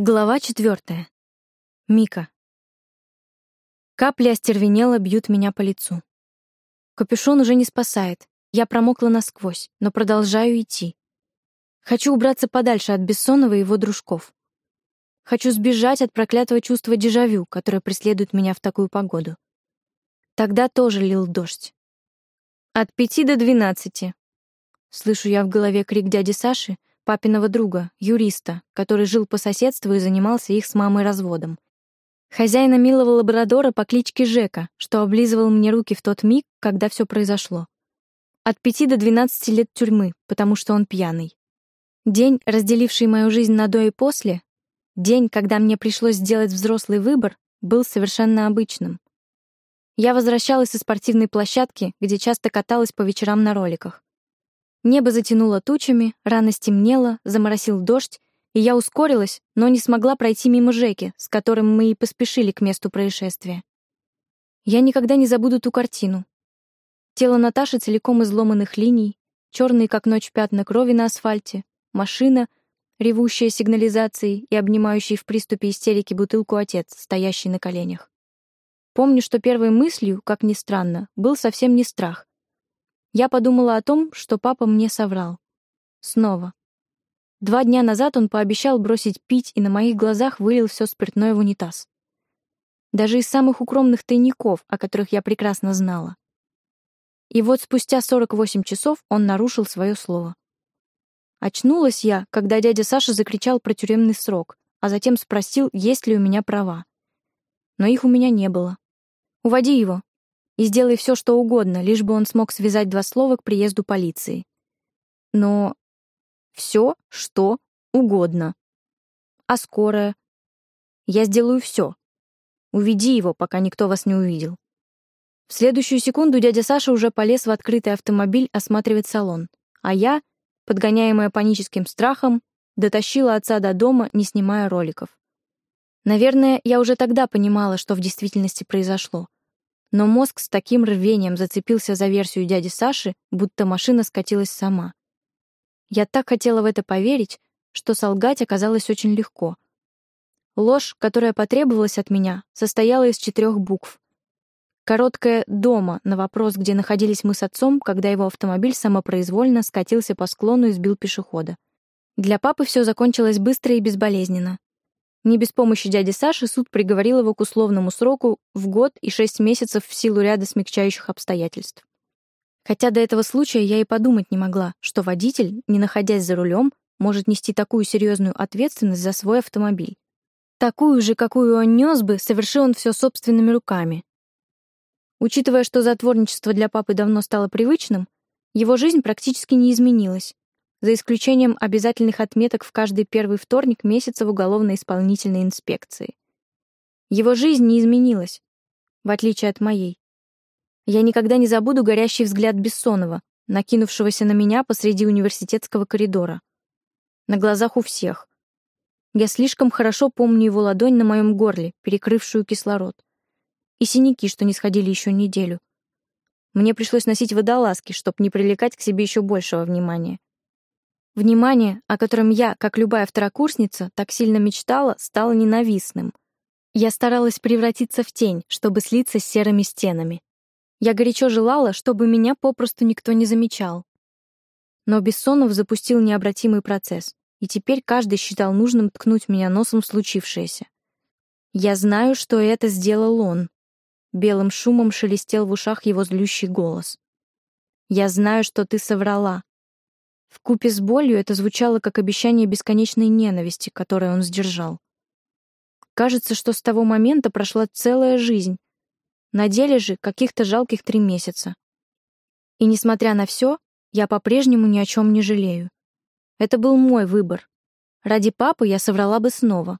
Глава четвертая. Мика. Капли остервенело бьют меня по лицу. Капюшон уже не спасает. Я промокла насквозь, но продолжаю идти. Хочу убраться подальше от Бессонова и его дружков. Хочу сбежать от проклятого чувства дежавю, которое преследует меня в такую погоду. Тогда тоже лил дождь. От пяти до двенадцати. Слышу я в голове крик дяди Саши, папиного друга, юриста, который жил по соседству и занимался их с мамой разводом. Хозяина милого лабрадора по кличке Жека, что облизывал мне руки в тот миг, когда все произошло. От пяти до двенадцати лет тюрьмы, потому что он пьяный. День, разделивший мою жизнь на до и после, день, когда мне пришлось сделать взрослый выбор, был совершенно обычным. Я возвращалась со спортивной площадки, где часто каталась по вечерам на роликах. Небо затянуло тучами, рано стемнело, заморосил дождь, и я ускорилась, но не смогла пройти мимо Жеки, с которым мы и поспешили к месту происшествия. Я никогда не забуду ту картину. Тело Наташи целиком изломанных линий, черные как ночь пятна крови на асфальте, машина, ревущая сигнализацией и обнимающий в приступе истерики бутылку отец, стоящий на коленях. Помню, что первой мыслью, как ни странно, был совсем не страх, я подумала о том, что папа мне соврал. Снова. Два дня назад он пообещал бросить пить и на моих глазах вылил все спиртное в унитаз. Даже из самых укромных тайников, о которых я прекрасно знала. И вот спустя 48 часов он нарушил свое слово. Очнулась я, когда дядя Саша закричал про тюремный срок, а затем спросил, есть ли у меня права. Но их у меня не было. «Уводи его», и сделай все, что угодно, лишь бы он смог связать два слова к приезду полиции. Но все, что угодно. А скорая? Я сделаю все. Уведи его, пока никто вас не увидел. В следующую секунду дядя Саша уже полез в открытый автомобиль осматривать салон, а я, подгоняемая паническим страхом, дотащила отца до дома, не снимая роликов. Наверное, я уже тогда понимала, что в действительности произошло но мозг с таким рвением зацепился за версию дяди Саши, будто машина скатилась сама. Я так хотела в это поверить, что солгать оказалось очень легко. Ложь, которая потребовалась от меня, состояла из четырех букв. Короткое «дома» на вопрос, где находились мы с отцом, когда его автомобиль самопроизвольно скатился по склону и сбил пешехода. Для папы все закончилось быстро и безболезненно. Не без помощи дяди Саши суд приговорил его к условному сроку в год и шесть месяцев в силу ряда смягчающих обстоятельств. Хотя до этого случая я и подумать не могла, что водитель, не находясь за рулем, может нести такую серьезную ответственность за свой автомобиль. Такую же, какую он нес бы, совершил он все собственными руками. Учитывая, что затворничество для папы давно стало привычным, его жизнь практически не изменилась, за исключением обязательных отметок в каждый первый вторник месяца в уголовно-исполнительной инспекции. Его жизнь не изменилась, в отличие от моей. Я никогда не забуду горящий взгляд Бессонова, накинувшегося на меня посреди университетского коридора. На глазах у всех. Я слишком хорошо помню его ладонь на моем горле, перекрывшую кислород. И синяки, что не сходили еще неделю. Мне пришлось носить водолазки, чтобы не привлекать к себе еще большего внимания. Внимание, о котором я, как любая второкурсница, так сильно мечтала, стало ненавистным. Я старалась превратиться в тень, чтобы слиться с серыми стенами. Я горячо желала, чтобы меня попросту никто не замечал. Но Бессонов запустил необратимый процесс, и теперь каждый считал нужным ткнуть меня носом в случившееся. Я знаю, что это сделал он. Белым шумом шелестел в ушах его злющий голос. Я знаю, что ты соврала, в купе с болью это звучало как обещание бесконечной ненависти, которую он сдержал. Кажется, что с того момента прошла целая жизнь. На деле же каких-то жалких три месяца. И несмотря на все, я по-прежнему ни о чем не жалею. Это был мой выбор. Ради папы я соврала бы снова.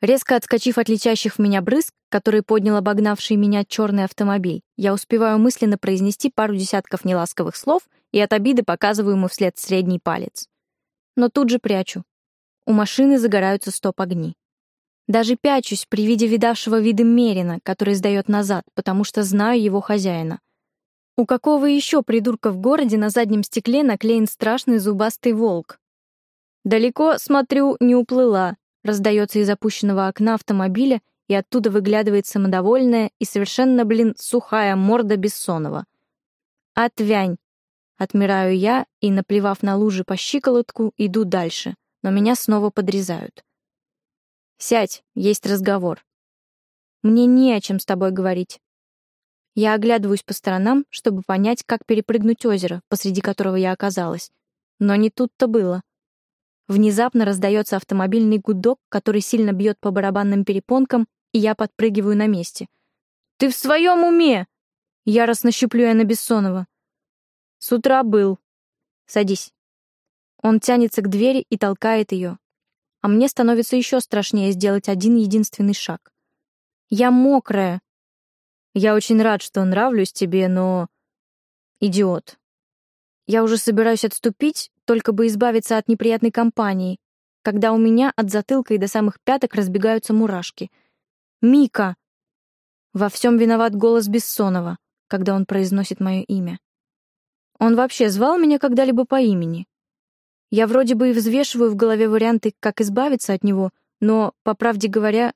Резко отскочив от летящих в меня брызг, которые поднял обогнавший меня черный автомобиль, я успеваю мысленно произнести пару десятков неласковых слов и от обиды показываю ему вслед средний палец. Но тут же прячу. У машины загораются стоп-огни. Даже пячусь при виде видавшего виды Мерина, который сдает назад, потому что знаю его хозяина. У какого еще придурка в городе на заднем стекле наклеен страшный зубастый волк? Далеко, смотрю, не уплыла, раздается из опущенного окна автомобиля, и оттуда выглядывает самодовольная и совершенно, блин, сухая морда Бессонова. «Отвянь!» Отмираю я и, наплевав на лужи по щиколотку, иду дальше, но меня снова подрезают. «Сядь, есть разговор». «Мне не о чем с тобой говорить». Я оглядываюсь по сторонам, чтобы понять, как перепрыгнуть озеро, посреди которого я оказалась. Но не тут-то было. Внезапно раздается автомобильный гудок, который сильно бьет по барабанным перепонкам, и я подпрыгиваю на месте. «Ты в своем уме?» Яростно щиплю я на Бессонова. «С утра был. Садись». Он тянется к двери и толкает ее. А мне становится еще страшнее сделать один единственный шаг. Я мокрая. Я очень рад, что нравлюсь тебе, но... Идиот. Я уже собираюсь отступить, только бы избавиться от неприятной компании, когда у меня от затылка и до самых пяток разбегаются мурашки. «Мика!» Во всем виноват голос Бессонова, когда он произносит мое имя. Он вообще звал меня когда-либо по имени. Я вроде бы и взвешиваю в голове варианты, как избавиться от него, но, по правде говоря,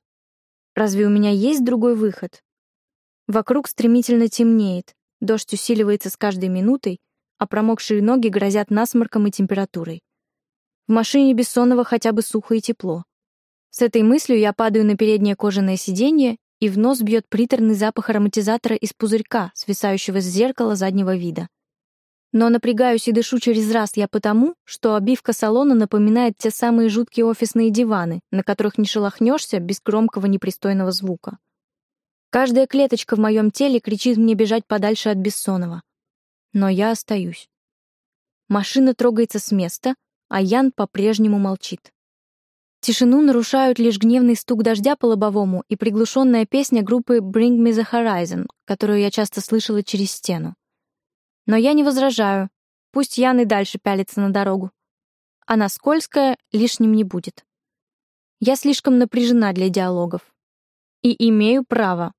разве у меня есть другой выход? Вокруг стремительно темнеет, дождь усиливается с каждой минутой, а промокшие ноги грозят насморком и температурой. В машине Бессонова хотя бы сухо и тепло. С этой мыслью я падаю на переднее кожаное сиденье, и в нос бьет приторный запах ароматизатора из пузырька, свисающего с зеркала заднего вида. Но напрягаюсь и дышу через раз я потому, что обивка салона напоминает те самые жуткие офисные диваны, на которых не шелохнешься без громкого непристойного звука. Каждая клеточка в моем теле кричит мне бежать подальше от Бессонова но я остаюсь. Машина трогается с места, а Ян по-прежнему молчит. Тишину нарушают лишь гневный стук дождя по лобовому и приглушенная песня группы Bring Me the Horizon, которую я часто слышала через стену. Но я не возражаю. Пусть Ян и дальше пялится на дорогу. Она скользкая, лишним не будет. Я слишком напряжена для диалогов. И имею право.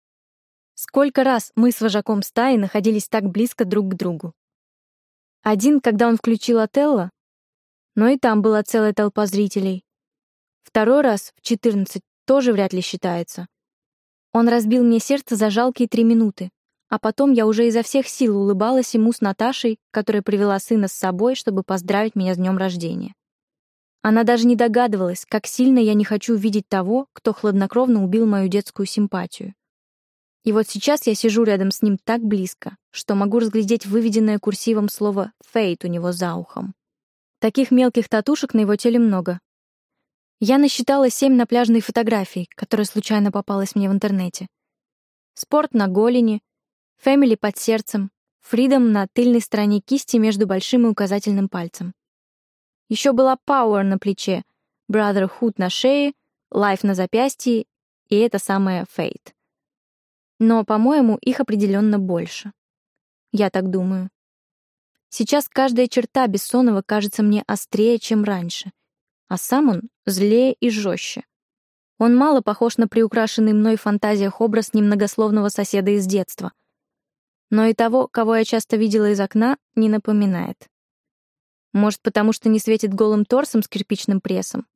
Сколько раз мы с вожаком стаи находились так близко друг к другу. Один, когда он включил Отелло, но и там была целая толпа зрителей. Второй раз, в 14, тоже вряд ли считается. Он разбил мне сердце за жалкие три минуты, а потом я уже изо всех сил улыбалась ему с Наташей, которая привела сына с собой, чтобы поздравить меня с днем рождения. Она даже не догадывалась, как сильно я не хочу видеть того, кто хладнокровно убил мою детскую симпатию. И вот сейчас я сижу рядом с ним так близко, что могу разглядеть выведенное курсивом слово «фейт» у него за ухом. Таких мелких татушек на его теле много. Я насчитала семь на пляжной фотографий, которые случайно попалась мне в интернете. Спорт на голени, фэмили под сердцем, фридом на тыльной стороне кисти между большим и указательным пальцем. Еще была Power на плече, Brotherhood на шее, Life на запястье и это самое Fate. Но, по-моему, их определенно больше. Я так думаю. Сейчас каждая черта Бессонова кажется мне острее, чем раньше, а сам он злее и жестче. Он мало похож на приукрашенный мной в фантазиях образ немногословного соседа из детства. Но и того, кого я часто видела из окна, не напоминает. Может, потому что не светит голым торсом с кирпичным прессом?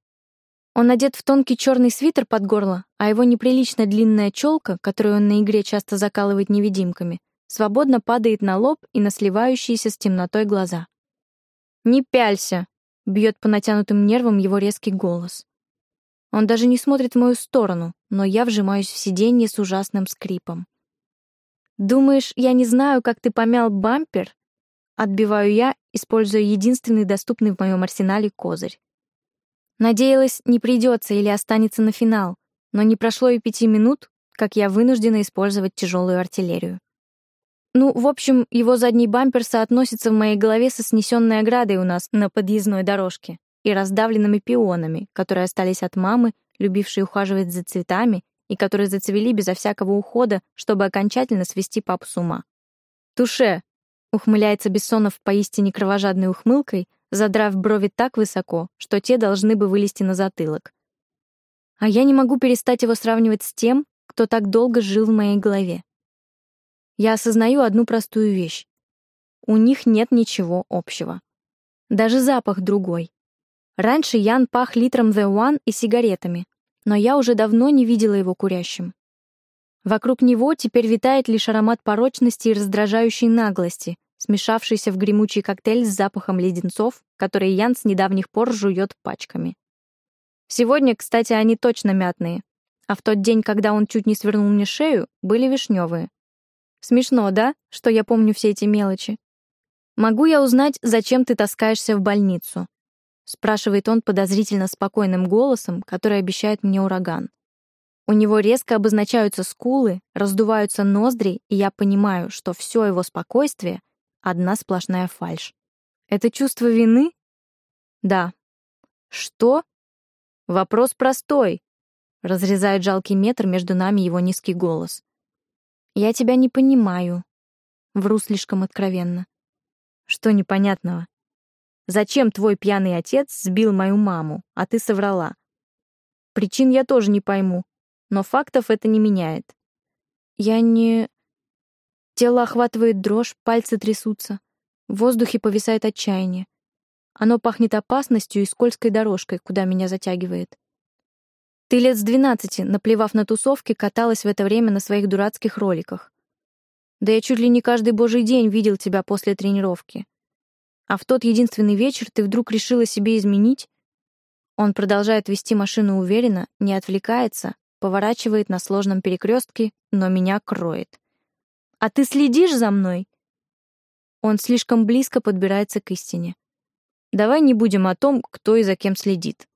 Он одет в тонкий черный свитер под горло, а его неприлично длинная челка, которую он на игре часто закалывает невидимками, свободно падает на лоб и на сливающиеся с темнотой глаза. «Не пялься!» — бьет по натянутым нервам его резкий голос. Он даже не смотрит в мою сторону, но я вжимаюсь в сиденье с ужасным скрипом. «Думаешь, я не знаю, как ты помял бампер?» Отбиваю я, используя единственный доступный в моем арсенале козырь. Надеялась, не придется или останется на финал, но не прошло и пяти минут, как я вынуждена использовать тяжелую артиллерию. Ну, в общем, его задний бампер соотносится в моей голове со снесенной оградой у нас на подъездной дорожке и раздавленными пионами, которые остались от мамы, любившей ухаживать за цветами и которые зацвели безо всякого ухода, чтобы окончательно свести папу с ума. «Туше!» — ухмыляется Бессонов поистине кровожадной ухмылкой, задрав брови так высоко, что те должны бы вылезти на затылок. А я не могу перестать его сравнивать с тем, кто так долго жил в моей голове. Я осознаю одну простую вещь. У них нет ничего общего. Даже запах другой. Раньше Ян пах литром The One и сигаретами, но я уже давно не видела его курящим. Вокруг него теперь витает лишь аромат порочности и раздражающей наглости, смешавшийся в гремучий коктейль с запахом леденцов, которые Ян с недавних пор жует пачками. Сегодня, кстати, они точно мятные, а в тот день, когда он чуть не свернул мне шею, были вишневые. Смешно, да, что я помню все эти мелочи? Могу я узнать, зачем ты таскаешься в больницу? спрашивает он подозрительно спокойным голосом, который обещает мне ураган. У него резко обозначаются скулы, раздуваются ноздри, и я понимаю, что все его спокойствие — одна сплошная фальшь. Это чувство вины? Да. Что? Вопрос простой. Разрезает жалкий метр между нами его низкий голос. Я тебя не понимаю. Вру слишком откровенно. Что непонятного? Зачем твой пьяный отец сбил мою маму, а ты соврала? Причин я тоже не пойму, но фактов это не меняет. Я не... Тело охватывает дрожь, пальцы трясутся. В воздухе повисает отчаяние. Оно пахнет опасностью и скользкой дорожкой, куда меня затягивает. Ты лет с двенадцати, наплевав на тусовки, каталась в это время на своих дурацких роликах. Да я чуть ли не каждый божий день видел тебя после тренировки. А в тот единственный вечер ты вдруг решила себе изменить? Он продолжает вести машину уверенно, не отвлекается, поворачивает на сложном перекрестке, но меня кроет. «А ты следишь за мной?» Он слишком близко подбирается к истине. «Давай не будем о том, кто и за кем следит.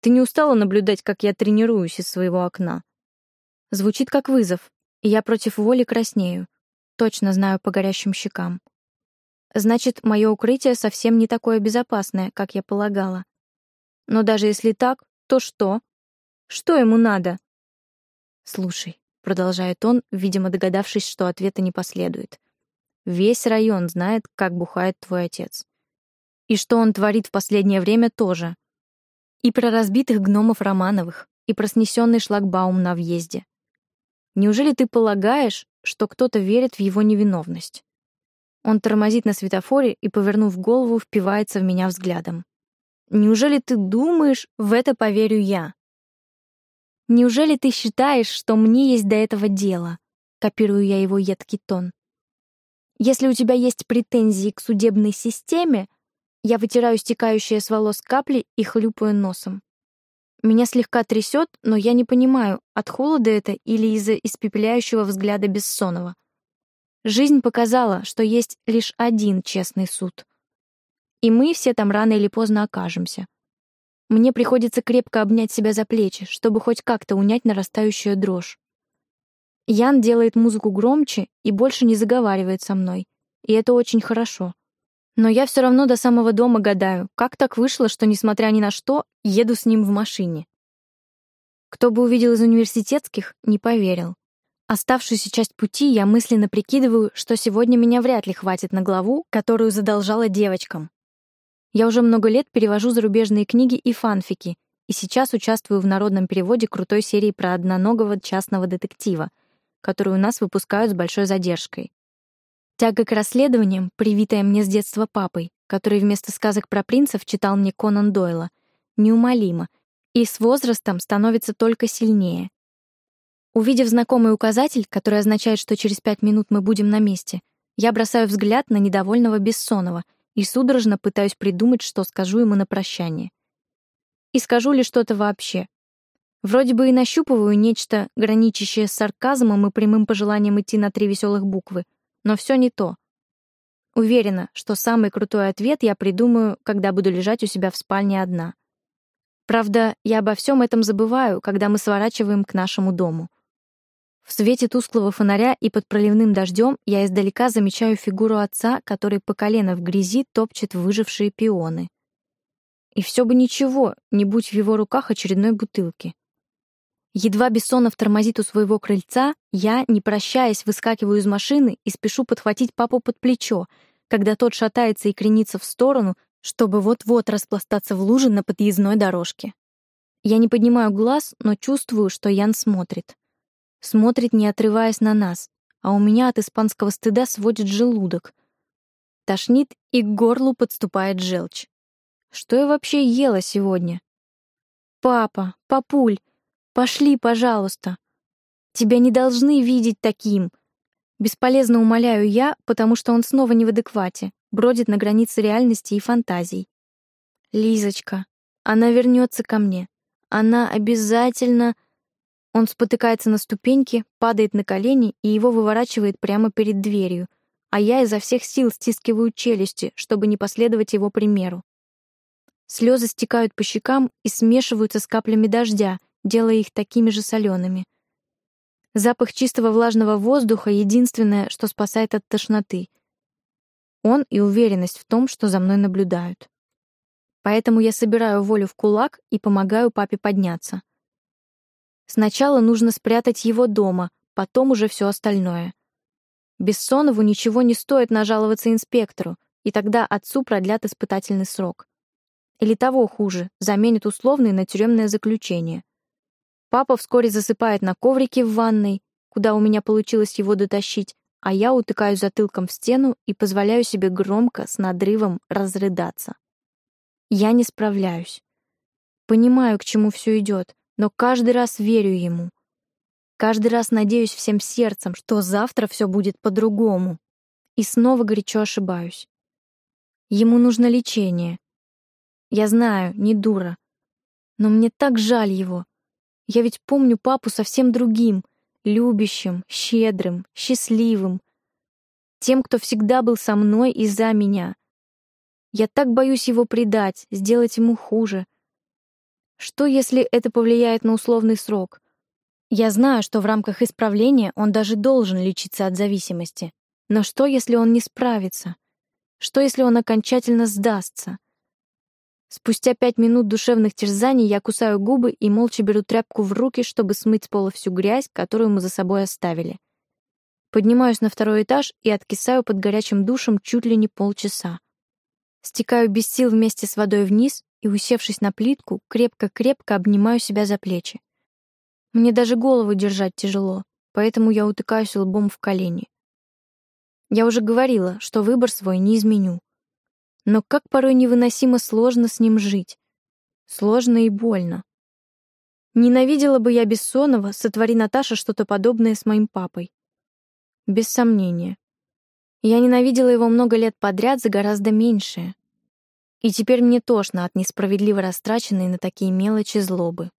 Ты не устала наблюдать, как я тренируюсь из своего окна?» Звучит как вызов, и я против воли краснею. Точно знаю по горящим щекам. Значит, мое укрытие совсем не такое безопасное, как я полагала. Но даже если так, то что? Что ему надо? Слушай, продолжает он, видимо, догадавшись, что ответа не последует. Весь район знает, как бухает твой отец. И что он творит в последнее время тоже. И про разбитых гномов Романовых, и про снесенный шлагбаум на въезде. Неужели ты полагаешь, что кто-то верит в его невиновность? Он тормозит на светофоре и, повернув голову, впивается в меня взглядом. Неужели ты думаешь, в это поверю я? Неужели ты считаешь, что мне есть до этого дело? Копирую я его едкий тон. Если у тебя есть претензии к судебной системе, я вытираю стекающие с волос капли и хлюпаю носом. Меня слегка трясет, но я не понимаю, от холода это или из-за испепеляющего взгляда Бессонова. Жизнь показала, что есть лишь один честный суд. И мы все там рано или поздно окажемся. Мне приходится крепко обнять себя за плечи, чтобы хоть как-то унять нарастающую дрожь. Ян делает музыку громче и больше не заговаривает со мной, и это очень хорошо. Но я все равно до самого дома гадаю, как так вышло, что, несмотря ни на что, еду с ним в машине. Кто бы увидел из университетских, не поверил. Оставшуюся часть пути я мысленно прикидываю, что сегодня меня вряд ли хватит на главу, которую задолжала девочкам. Я уже много лет перевожу зарубежные книги и фанфики, и сейчас участвую в народном переводе крутой серии про одноногого частного детектива, которую у нас выпускают с большой задержкой. Тяга к расследованиям, привитая мне с детства папой, который вместо сказок про принцев читал мне Конан Дойла, неумолима, и с возрастом становится только сильнее. Увидев знакомый указатель, который означает, что через пять минут мы будем на месте, я бросаю взгляд на недовольного Бессонова и судорожно пытаюсь придумать, что скажу ему на прощание. И скажу ли что-то вообще. Вроде бы и нащупываю нечто, граничащее с сарказмом и прямым пожеланием идти на три веселых буквы, но все не то. Уверена, что самый крутой ответ я придумаю, когда буду лежать у себя в спальне одна. Правда, я обо всем этом забываю, когда мы сворачиваем к нашему дому. В свете тусклого фонаря и под проливным дождем я издалека замечаю фигуру отца, который по колено в грязи топчет выжившие пионы. И все бы ничего, не будь в его руках очередной бутылки. Едва Бессонов тормозит у своего крыльца, я, не прощаясь, выскакиваю из машины и спешу подхватить папу под плечо, когда тот шатается и кренится в сторону, чтобы вот-вот распластаться в луже на подъездной дорожке. Я не поднимаю глаз, но чувствую, что Ян смотрит. Смотрит, не отрываясь на нас, а у меня от испанского стыда сводит желудок. Тошнит и к горлу подступает желчь. Что я вообще ела сегодня? Папа, папуль, пошли, пожалуйста. Тебя не должны видеть таким. Бесполезно умоляю я, потому что он снова не в адеквате, бродит на границе реальности и фантазий. Лизочка, она вернется ко мне. Она обязательно... Он спотыкается на ступеньке, падает на колени и его выворачивает прямо перед дверью, а я изо всех сил стискиваю челюсти, чтобы не последовать его примеру. Слезы стекают по щекам и смешиваются с каплями дождя, делая их такими же солеными. Запах чистого влажного воздуха — единственное, что спасает от тошноты. Он и уверенность в том, что за мной наблюдают. Поэтому я собираю волю в кулак и помогаю папе подняться. Сначала нужно спрятать его дома, потом уже все остальное. Бессонову ничего не стоит нажаловаться инспектору, и тогда отцу продлят испытательный срок. Или того хуже, заменят условный на тюремное заключение. Папа вскоре засыпает на коврике в ванной, куда у меня получилось его дотащить, а я утыкаюсь затылком в стену и позволяю себе громко, с надрывом, разрыдаться. Я не справляюсь. Понимаю, к чему все идет, но каждый раз верю ему. Каждый раз надеюсь всем сердцем, что завтра все будет по-другому. И снова горячо ошибаюсь. Ему нужно лечение. Я знаю, не дура. Но мне так жаль его. Я ведь помню папу совсем другим, любящим, щедрым, счастливым. Тем, кто всегда был со мной и за меня. Я так боюсь его предать, сделать ему хуже. Что, если это повлияет на условный срок? Я знаю, что в рамках исправления он даже должен лечиться от зависимости. Но что, если он не справится? Что, если он окончательно сдастся? Спустя пять минут душевных терзаний я кусаю губы и молча беру тряпку в руки, чтобы смыть с пола всю грязь, которую мы за собой оставили. Поднимаюсь на второй этаж и откисаю под горячим душем чуть ли не полчаса. Стекаю без сил вместе с водой вниз и, усевшись на плитку, крепко-крепко обнимаю себя за плечи. Мне даже голову держать тяжело, поэтому я утыкаюсь лбом в колени. Я уже говорила, что выбор свой не изменю. Но как порой невыносимо сложно с ним жить. Сложно и больно. Ненавидела бы я Бессонова, сотвори Наташа что-то подобное с моим папой. Без сомнения. Я ненавидела его много лет подряд за гораздо меньшее. И теперь мне тошно от несправедливо растраченной на такие мелочи злобы.